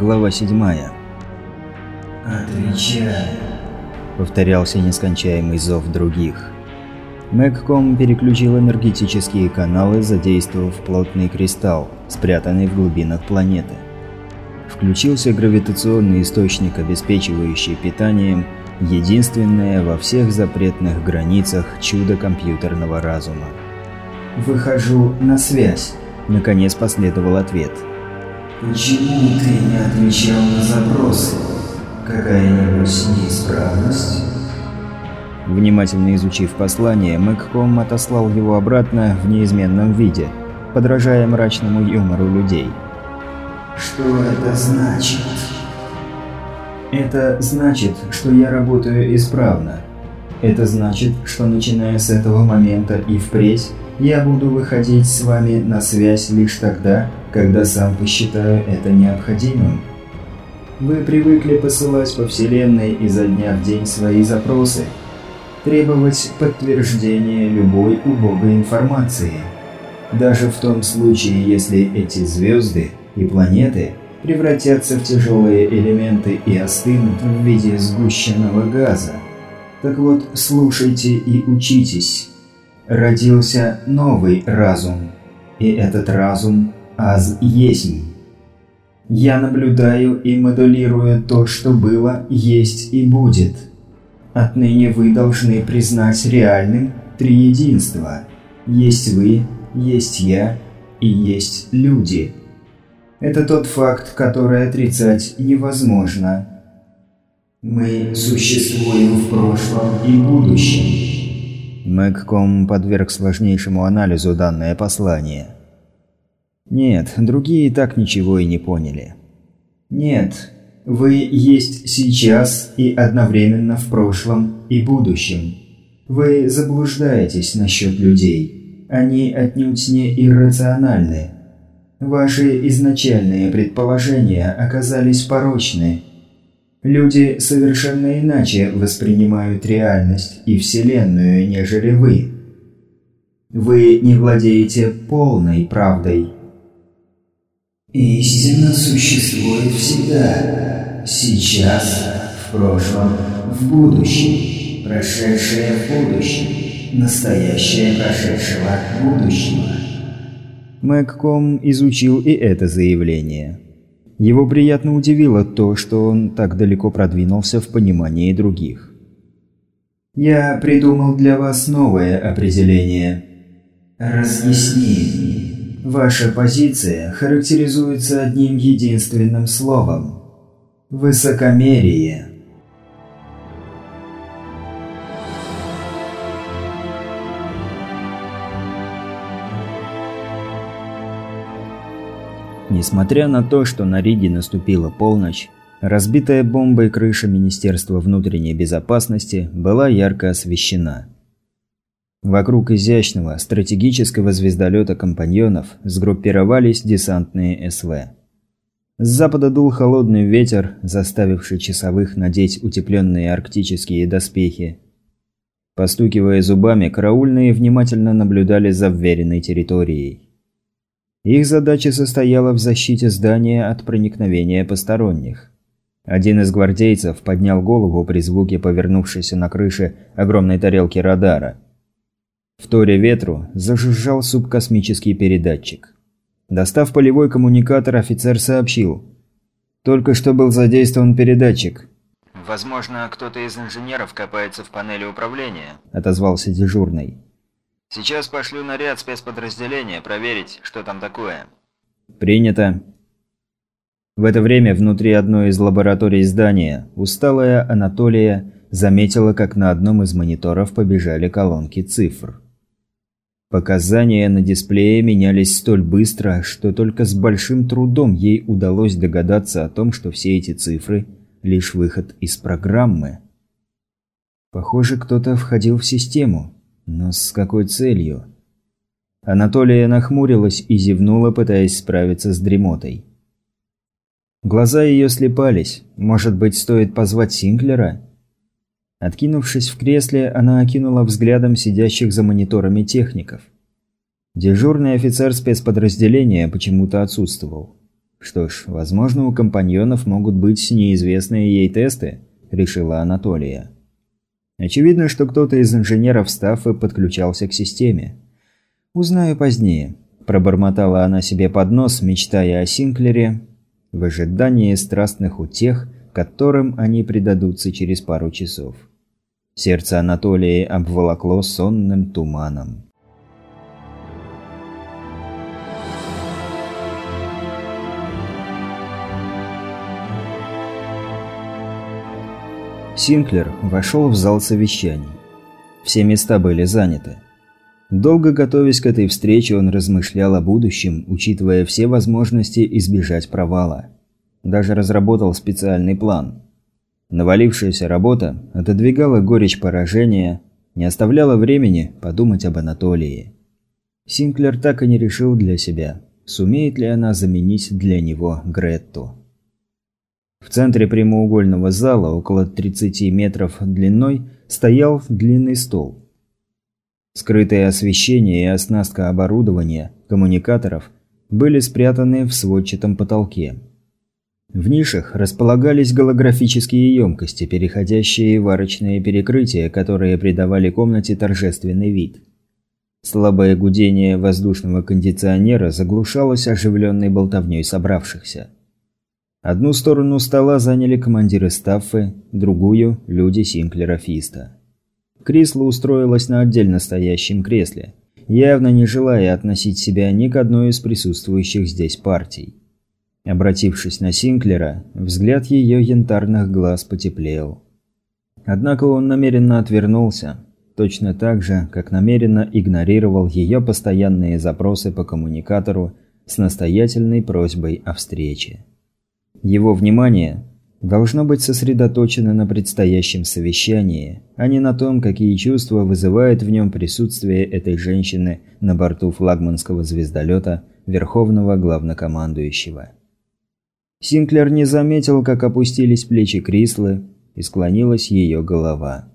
Глава 7. «Отвечай», – повторялся нескончаемый зов других. Мэгком переключил энергетические каналы, задействовав плотный кристалл, спрятанный в глубинах планеты. Включился гравитационный источник, обеспечивающий питанием единственное во всех запретных границах чудо компьютерного разума. «Выхожу на связь», – наконец последовал ответ. «Почему ты не отвечал на запросы? Какая-нибудь неисправность?» Внимательно изучив послание, Мэгком отослал его обратно в неизменном виде, подражая мрачному юмору людей. «Что это значит?» «Это значит, что я работаю исправно. Это значит, что начиная с этого момента и впредь я буду выходить с вами на связь лишь тогда, когда сам посчитаю это необходимым. Вы привыкли посылать по Вселенной изо дня в день свои запросы – требовать подтверждения любой убогой информации. Даже в том случае, если эти звезды и планеты превратятся в тяжелые элементы и остынут в виде сгущенного газа. Так вот, слушайте и учитесь. Родился новый разум, и этот разум аз есть. Я наблюдаю и моделирую то, что было, есть и будет – Отныне вы должны признать реальным три единства. Есть вы, есть я и есть люди. Это тот факт, который отрицать невозможно. Мы существуем в прошлом и будущем. Мэгком подверг сложнейшему анализу данное послание. Нет, другие так ничего и не поняли. Нет, вы есть сейчас и одновременно в прошлом и будущем. Вы заблуждаетесь насчет людей. Они отнюдь не иррациональны. Ваши изначальные предположения оказались порочны. Люди совершенно иначе воспринимают реальность и Вселенную, нежели вы. Вы не владеете полной правдой. Истина существует всегда сейчас, в прошлом, в будущем, прошедшее в будущем, настоящее прошедшего будущего. Мэгком изучил и это заявление. Его приятно удивило то, что он так далеко продвинулся в понимании других. «Я придумал для вас новое определение. Разъясни. Ваша позиция характеризуется одним единственным словом – Высокомерие. Несмотря на то, что на Риге наступила полночь, разбитая бомбой крыша Министерства внутренней безопасности была ярко освещена. Вокруг изящного стратегического звездолета компаньонов сгруппировались десантные СВ. С запада дул холодный ветер, заставивший часовых надеть утепленные арктические доспехи. Постукивая зубами, караульные внимательно наблюдали за вверенной территорией. Их задача состояла в защите здания от проникновения посторонних. Один из гвардейцев поднял голову при звуке повернувшейся на крыше огромной тарелки радара. В торе ветру зажужжал субкосмический передатчик. Достав полевой коммуникатор, офицер сообщил. «Только что был задействован передатчик». «Возможно, кто-то из инженеров копается в панели управления», – отозвался дежурный. «Сейчас пошлю наряд спецподразделения проверить, что там такое». «Принято». В это время внутри одной из лабораторий здания усталая Анатолия заметила, как на одном из мониторов побежали колонки цифр. Показания на дисплее менялись столь быстро, что только с большим трудом ей удалось догадаться о том, что все эти цифры – лишь выход из программы. Похоже, кто-то входил в систему. Но с какой целью? Анатолия нахмурилась и зевнула, пытаясь справиться с дремотой. Глаза ее слепались. Может быть, стоит позвать Синклера? Откинувшись в кресле, она окинула взглядом сидящих за мониторами техников. Дежурный офицер спецподразделения почему-то отсутствовал. Что ж, возможно, у компаньонов могут быть неизвестные ей тесты, решила Анатолия. Очевидно, что кто-то из инженеров Стаффа подключался к системе. Узнаю позднее. Пробормотала она себе под нос, мечтая о Синклере, в ожидании страстных утех, которым они предадутся через пару часов. Сердце Анатолии обволокло сонным туманом. Синклер вошел в зал совещаний. Все места были заняты. Долго готовясь к этой встрече, он размышлял о будущем, учитывая все возможности избежать провала. Даже разработал специальный план. Навалившаяся работа отодвигала горечь поражения, не оставляла времени подумать об Анатолии. Синклер так и не решил для себя, сумеет ли она заменить для него Гретту. В центре прямоугольного зала, около 30 метров длиной, стоял длинный стол. Скрытое освещение и оснастка оборудования, коммуникаторов были спрятаны в сводчатом потолке. В нишах располагались голографические емкости, переходящие в арочные перекрытия, которые придавали комнате торжественный вид. Слабое гудение воздушного кондиционера заглушалось оживленной болтовней собравшихся. Одну сторону стола заняли командиры Стаффы, другую – люди Синклера Фиста. Крисло устроилась на отдельно стоящем кресле, явно не желая относить себя ни к одной из присутствующих здесь партий. Обратившись на Синклера, взгляд ее янтарных глаз потеплел. Однако он намеренно отвернулся, точно так же, как намеренно игнорировал ее постоянные запросы по коммуникатору с настоятельной просьбой о встрече. Его внимание должно быть сосредоточено на предстоящем совещании, а не на том, какие чувства вызывает в нем присутствие этой женщины на борту флагманского звездолета Верховного Главнокомандующего. Синклер не заметил, как опустились плечи Крислы и склонилась ее голова.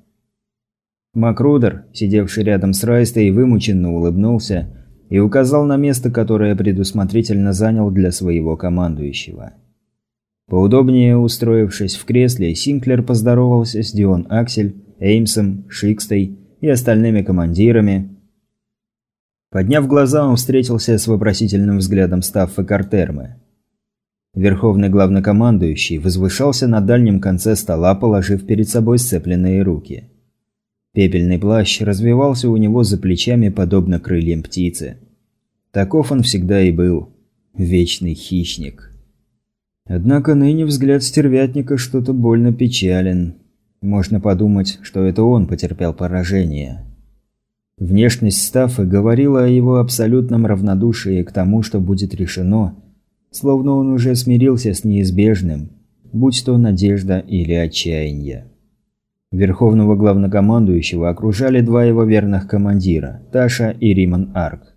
Макрудер, сидевший рядом с Райстой, вымученно улыбнулся и указал на место, которое предусмотрительно занял для своего командующего. Поудобнее устроившись в кресле, Синклер поздоровался с Дион Аксель, Эймсом, Шикстой и остальными командирами. Подняв глаза, он встретился с вопросительным взглядом Стаффа Картермы. Верховный главнокомандующий возвышался на дальнем конце стола, положив перед собой сцепленные руки. Пепельный плащ развивался у него за плечами, подобно крыльям птицы. Таков он всегда и был. Вечный хищник. Однако ныне взгляд стервятника что-то больно печален. Можно подумать, что это он потерпел поражение. Внешность Стаффа говорила о его абсолютном равнодушии к тому, что будет решено, словно он уже смирился с неизбежным, будь то надежда или отчаяние. Верховного главнокомандующего окружали два его верных командира – Таша и Риман Арк.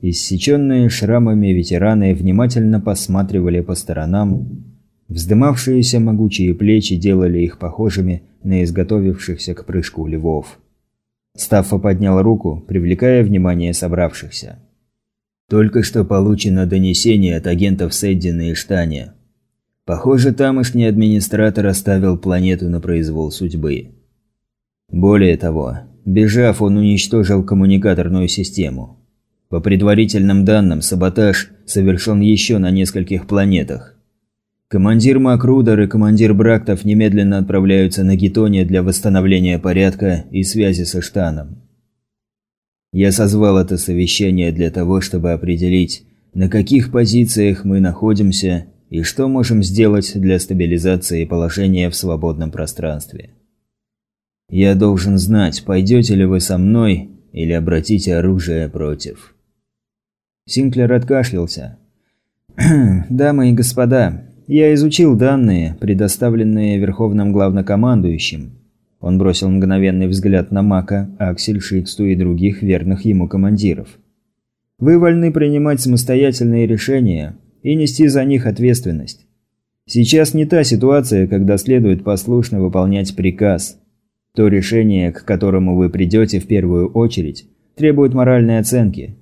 Иссеченные шрамами ветераны внимательно посматривали по сторонам. Вздымавшиеся могучие плечи делали их похожими на изготовившихся к прыжку львов. Стаффа поднял руку, привлекая внимание собравшихся. Только что получено донесение от агентов Сэддина и Штаня. Похоже, тамошний администратор оставил планету на произвол судьбы. Более того, бежав, он уничтожил коммуникаторную систему. По предварительным данным, саботаж совершен еще на нескольких планетах. Командир Макрудер и командир Брактов немедленно отправляются на Гетоне для восстановления порядка и связи со Штаном. Я созвал это совещание для того, чтобы определить, на каких позициях мы находимся и что можем сделать для стабилизации положения в свободном пространстве. Я должен знать, пойдете ли вы со мной или обратите оружие против. Синклер откашлялся. «Дамы и господа, я изучил данные, предоставленные Верховным Главнокомандующим. Он бросил мгновенный взгляд на Мака, Аксель, Шиксту и других верных ему командиров. «Вы вольны принимать самостоятельные решения и нести за них ответственность. Сейчас не та ситуация, когда следует послушно выполнять приказ. То решение, к которому вы придете в первую очередь, требует моральной оценки.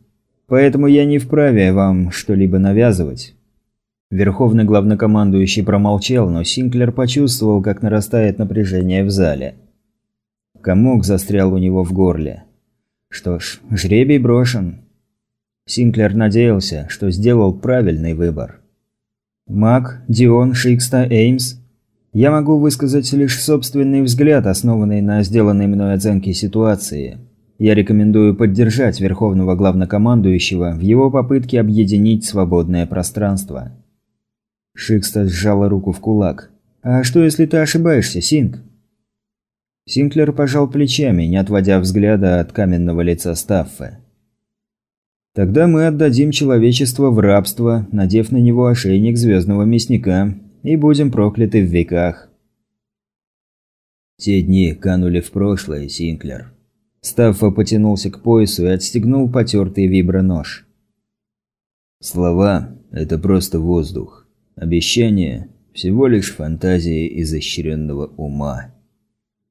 Поэтому я не вправе вам что-либо навязывать». Верховный главнокомандующий промолчал, но Синклер почувствовал, как нарастает напряжение в зале. Комок застрял у него в горле. Что ж, жребий брошен. Синклер надеялся, что сделал правильный выбор. Мак, Дион, Шикста, Эймс. Я могу высказать лишь собственный взгляд, основанный на сделанной мной оценке ситуации. Я рекомендую поддержать Верховного Главнокомандующего в его попытке объединить свободное пространство. Шикста сжала руку в кулак. «А что, если ты ошибаешься, Синк?» Синклер пожал плечами, не отводя взгляда от каменного лица Стаффа. «Тогда мы отдадим человечество в рабство, надев на него ошейник звездного мясника, и будем прокляты в веках». Те дни канули в прошлое, Синклер. Стаффа потянулся к поясу и отстегнул потертый вибронож. Слова – это просто воздух. Обещания – всего лишь фантазии изощренного ума.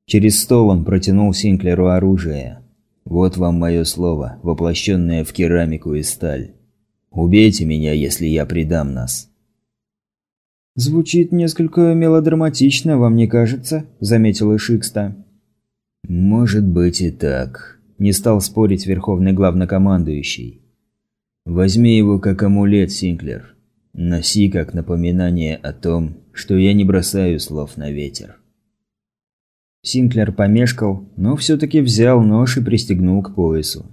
Через стол он протянул Синклеру оружие. «Вот вам мое слово, воплощенное в керамику и сталь. Убейте меня, если я предам нас». «Звучит несколько мелодраматично, вам не кажется?» – заметила Шикста. «Может быть и так», – не стал спорить верховный главнокомандующий. «Возьми его как амулет, Синклер. Носи как напоминание о том, что я не бросаю слов на ветер». Синклер помешкал, но все-таки взял нож и пристегнул к поясу.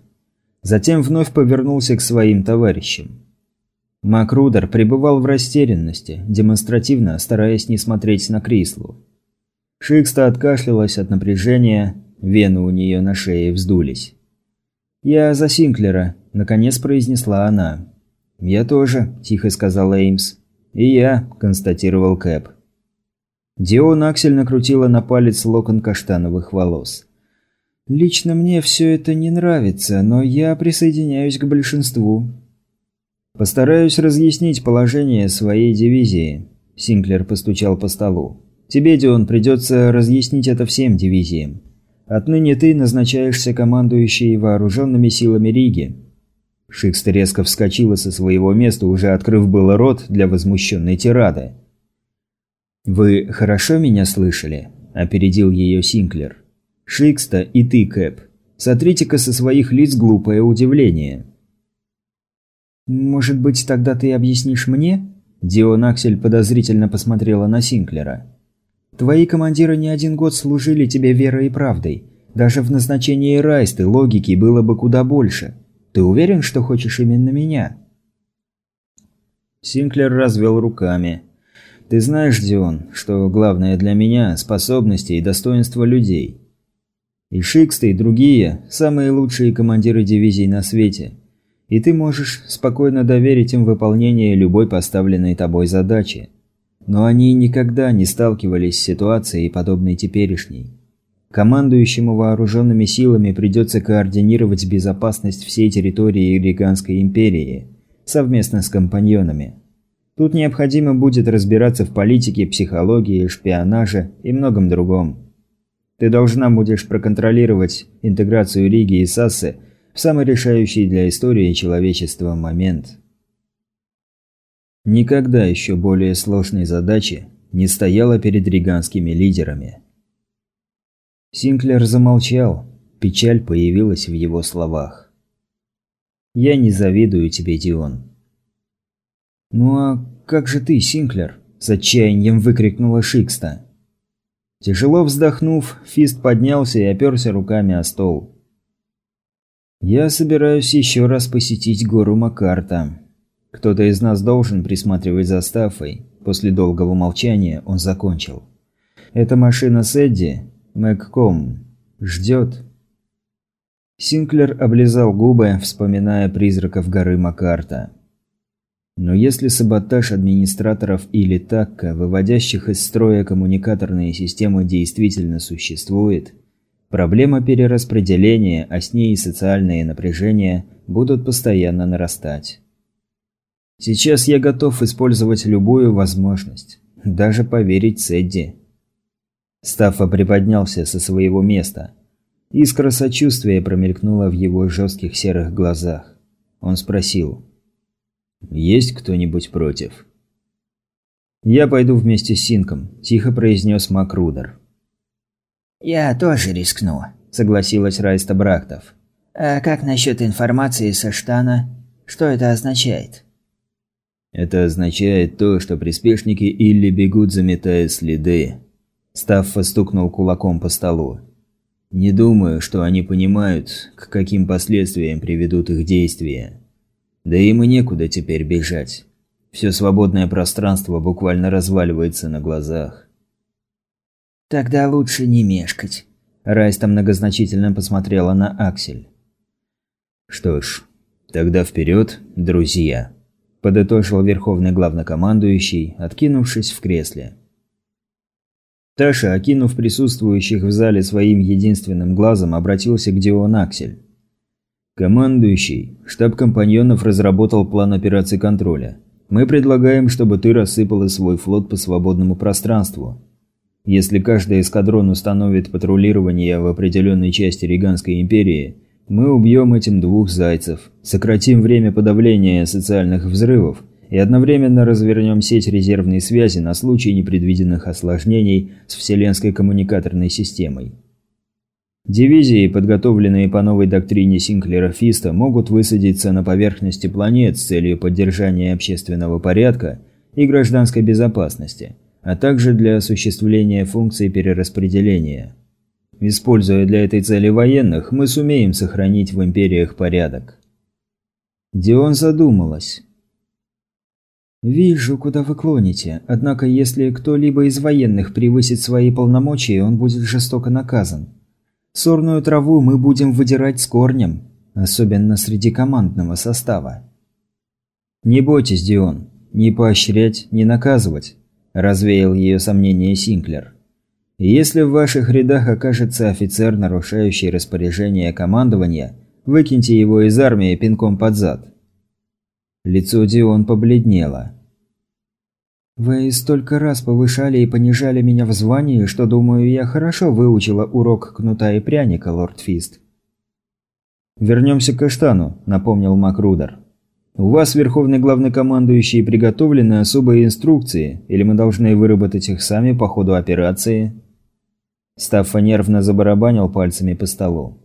Затем вновь повернулся к своим товарищам. Макрудер пребывал в растерянности, демонстративно стараясь не смотреть на Крислу. Шикста откашлялась от напряжения, вены у нее на шее вздулись. «Я за Синклера», – наконец произнесла она. «Я тоже», – тихо сказал Эймс. «И я», – констатировал Кэп. Дион Аксель накрутила на палец локон каштановых волос. «Лично мне все это не нравится, но я присоединяюсь к большинству». «Постараюсь разъяснить положение своей дивизии», – Синклер постучал по столу. «Тебе, Дион, придется разъяснить это всем дивизиям. Отныне ты назначаешься командующей вооруженными силами Риги». Шикста резко вскочила со своего места, уже открыв было рот для возмущенной тирады. «Вы хорошо меня слышали?» – опередил ее Синклер. «Шикста и ты, Кэп. Сотрите-ка со своих лиц глупое удивление». «Может быть, тогда ты объяснишь мне?» Дион Аксель подозрительно посмотрела на Синклера. «Твои командиры не один год служили тебе верой и правдой. Даже в назначении Райсты логики было бы куда больше. Ты уверен, что хочешь именно меня?» Синклер развел руками. Ты знаешь, Дион, что главное для меня – способности и достоинства людей. И Шикста, и другие – самые лучшие командиры дивизий на свете. И ты можешь спокойно доверить им выполнение любой поставленной тобой задачи. Но они никогда не сталкивались с ситуацией, подобной теперешней. Командующему вооруженными силами придется координировать безопасность всей территории Ириганской империи совместно с компаньонами. Тут необходимо будет разбираться в политике, психологии, шпионаже и многом другом. Ты должна будешь проконтролировать интеграцию Риги и Сассы в самый решающий для истории человечества момент. Никогда еще более сложной задачи не стояла перед риганскими лидерами. Синклер замолчал, печаль появилась в его словах. «Я не завидую тебе, Дион. «Ну а как же ты, Синклер?» – с отчаянием выкрикнула Шикста. Тяжело вздохнув, Фист поднялся и оперся руками о стол. «Я собираюсь еще раз посетить гору Макарта. Кто-то из нас должен присматривать за Стаффой». После долгого молчания он закончил. «Эта машина с Эдди, Мэгком, ждет». Синклер облизал губы, вспоминая призраков горы Макарта. Но если саботаж администраторов или ТАККа, выводящих из строя коммуникаторные системы, действительно существует, проблема перераспределения, а с ней и социальные напряжения будут постоянно нарастать. Сейчас я готов использовать любую возможность, даже поверить Сэдди. Стаффа приподнялся со своего места. Искра сочувствия промелькнула в его жестких серых глазах. Он спросил – есть кто-нибудь против? «Я пойду вместе с Синком», – тихо произнес Макрудер. «Я тоже рискну», – согласилась Райста Брахтов. «А как насчет информации со штана? Что это означает?» «Это означает то, что приспешники Илли бегут, заметая следы». Стаффа стукнул кулаком по столу. «Не думаю, что они понимают, к каким последствиям приведут их действия. Да им и некуда теперь бежать. Все свободное пространство буквально разваливается на глазах». «Тогда лучше не мешкать». Райста многозначительно посмотрела на Аксель. «Что ж, тогда вперед, друзья», – подытожил верховный главнокомандующий, откинувшись в кресле. Таша, окинув присутствующих в зале своим единственным глазом, обратился к Дион Аксель. «Командующий, штаб компаньонов разработал план операции контроля. Мы предлагаем, чтобы ты рассыпала свой флот по свободному пространству. Если каждый эскадрон установит патрулирование в определенной части Риганской империи – мы убьем этим двух зайцев, сократим время подавления социальных взрывов и одновременно развернем сеть резервной связи на случай непредвиденных осложнений с вселенской коммуникаторной системой. Дивизии, подготовленные по новой доктрине Синклера Фиста, могут высадиться на поверхности планет с целью поддержания общественного порядка и гражданской безопасности, а также для осуществления функций перераспределения – Используя для этой цели военных, мы сумеем сохранить в империях порядок. Дион задумалась. «Вижу, куда вы клоните. Однако, если кто-либо из военных превысит свои полномочия, он будет жестоко наказан. Сорную траву мы будем выдирать с корнем, особенно среди командного состава». «Не бойтесь, Дион. Не поощрять, не наказывать», – развеял ее сомнение Синклер. Если в ваших рядах окажется офицер, нарушающий распоряжение командования, выкиньте его из армии пинком под зад. Лицо Дион побледнело. «Вы столько раз повышали и понижали меня в звании, что, думаю, я хорошо выучила урок кнута и пряника, лорд Фист». «Вернемся к Эштану», – напомнил Макрудер. «У вас, верховный главнокомандующий, приготовлены особые инструкции, или мы должны выработать их сами по ходу операции?» Стаффа нервно забарабанил пальцами по столу.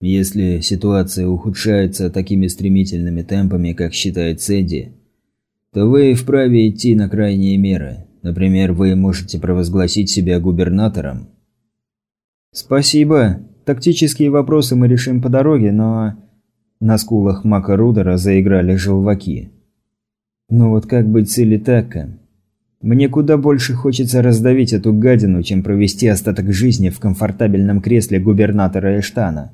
Если ситуация ухудшается такими стремительными темпами, как считает Сэдди, то вы вправе идти на крайние меры. Например, вы можете провозгласить себя губернатором. Спасибо. Тактические вопросы мы решим по дороге, но... На скулах Мака Рудера заиграли желваки. Ну вот как быть с Элитака? Мне куда больше хочется раздавить эту гадину, чем провести остаток жизни в комфортабельном кресле губернатора Эштана.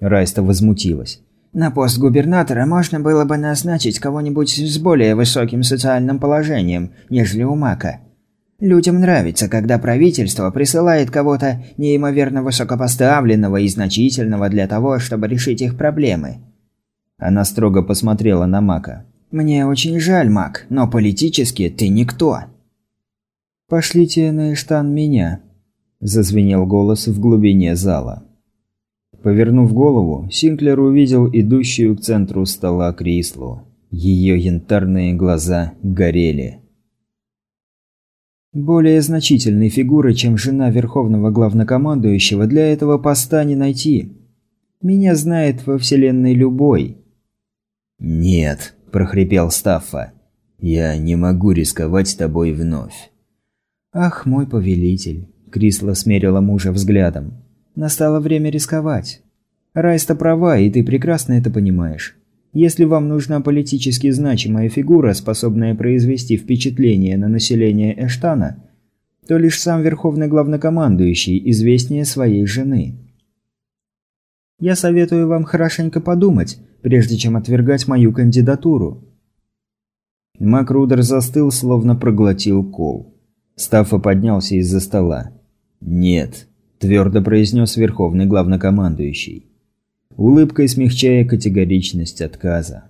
Райста возмутилась. На пост губернатора можно было бы назначить кого-нибудь с более высоким социальным положением, нежели у Мака. Людям нравится, когда правительство присылает кого-то неимоверно высокопоставленного и значительного для того, чтобы решить их проблемы. Она строго посмотрела на Мака. «Мне очень жаль, Мак, но политически ты никто». «Пошлите на Эштан меня», – зазвенел голос в глубине зала. Повернув голову, Синклер увидел идущую к центру стола Крислу. Ее янтарные глаза горели. Более значительной фигуры, чем жена Верховного Главнокомандующего, для этого поста не найти. Меня знает во Вселенной любой. «Нет», – прохрипел Стаффа. «Я не могу рисковать тобой вновь». «Ах, мой повелитель!» – Крисла смерила мужа взглядом. «Настало время рисковать. Райста права, и ты прекрасно это понимаешь. Если вам нужна политически значимая фигура, способная произвести впечатление на население Эштана, то лишь сам Верховный Главнокомандующий известнее своей жены. Я советую вам хорошенько подумать, прежде чем отвергать мою кандидатуру». Макрудер застыл, словно проглотил кол. Стаффа поднялся из-за стола. «Нет», – твердо произнес Верховный Главнокомандующий, улыбкой смягчая категоричность отказа.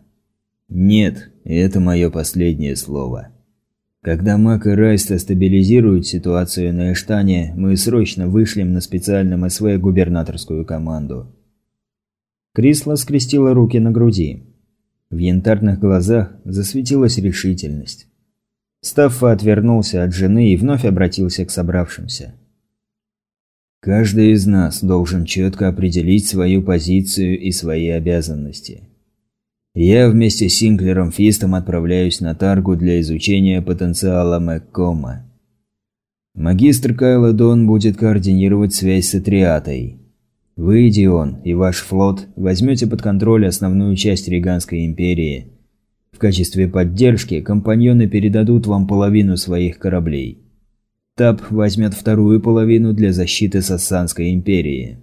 «Нет, это мое последнее слово. Когда Мак и Райста стабилизируют ситуацию на Эштане, мы срочно вышлем на специальном СВ губернаторскую команду». Крисла скрестила руки на груди. В янтарных глазах засветилась решительность. Стаффа отвернулся от жены и вновь обратился к собравшимся. «Каждый из нас должен четко определить свою позицию и свои обязанности. Я вместе с Синклером Фистом отправляюсь на Таргу для изучения потенциала Мэгкома. Магистр Кайло Дон будет координировать связь с Атриатой. Вы, Дион, и ваш флот возьмете под контроль основную часть Риганской империи. В качестве поддержки компаньоны передадут вам половину своих кораблей. Тап возьмет вторую половину для защиты Сассанской империи.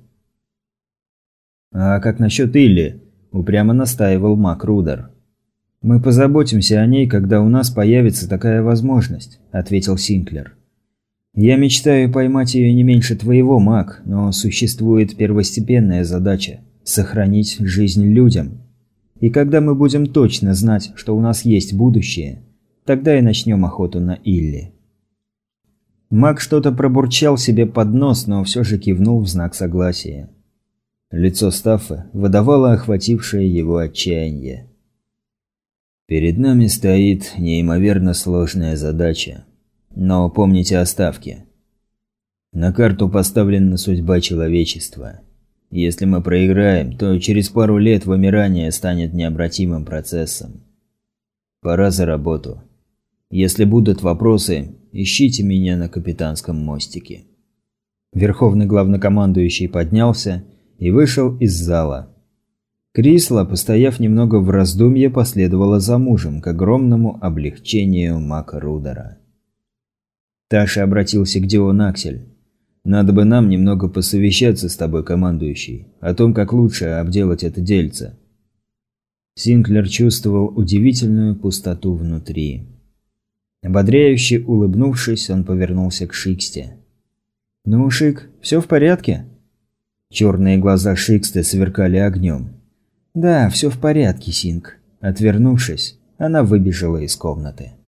А как насчет Илли? Упрямо настаивал Мак Рудер. «Мы позаботимся о ней, когда у нас появится такая возможность», – ответил Синклер. «Я мечтаю поймать ее не меньше твоего, Мак, но существует первостепенная задача – сохранить жизнь людям. И когда мы будем точно знать, что у нас есть будущее, тогда и начнем охоту на Илли». Мак что-то пробурчал себе под нос, но все же кивнул в знак согласия. Лицо Стаффа выдавало охватившее его отчаяние. «Перед нами стоит неимоверно сложная задача. Но помните о ставке. На карту поставлена судьба человечества. Если мы проиграем, то через пару лет вымирание станет необратимым процессом. Пора за работу. Если будут вопросы, ищите меня на капитанском мостике». Верховный главнокомандующий поднялся и вышел из зала. Крисла, постояв немного в раздумье, последовала за мужем к огромному облегчению Мака Рудера. Таша обратился к Дион Аксель. «Надо бы нам немного посовещаться с тобой, командующий, о том, как лучше обделать это дельце». Синклер чувствовал удивительную пустоту внутри. Ободряюще улыбнувшись, он повернулся к Шиксте. «Ну, Шик, все в порядке?» Черные глаза Шиксты сверкали огнем. «Да, все в порядке, Синг». Отвернувшись, она выбежала из комнаты.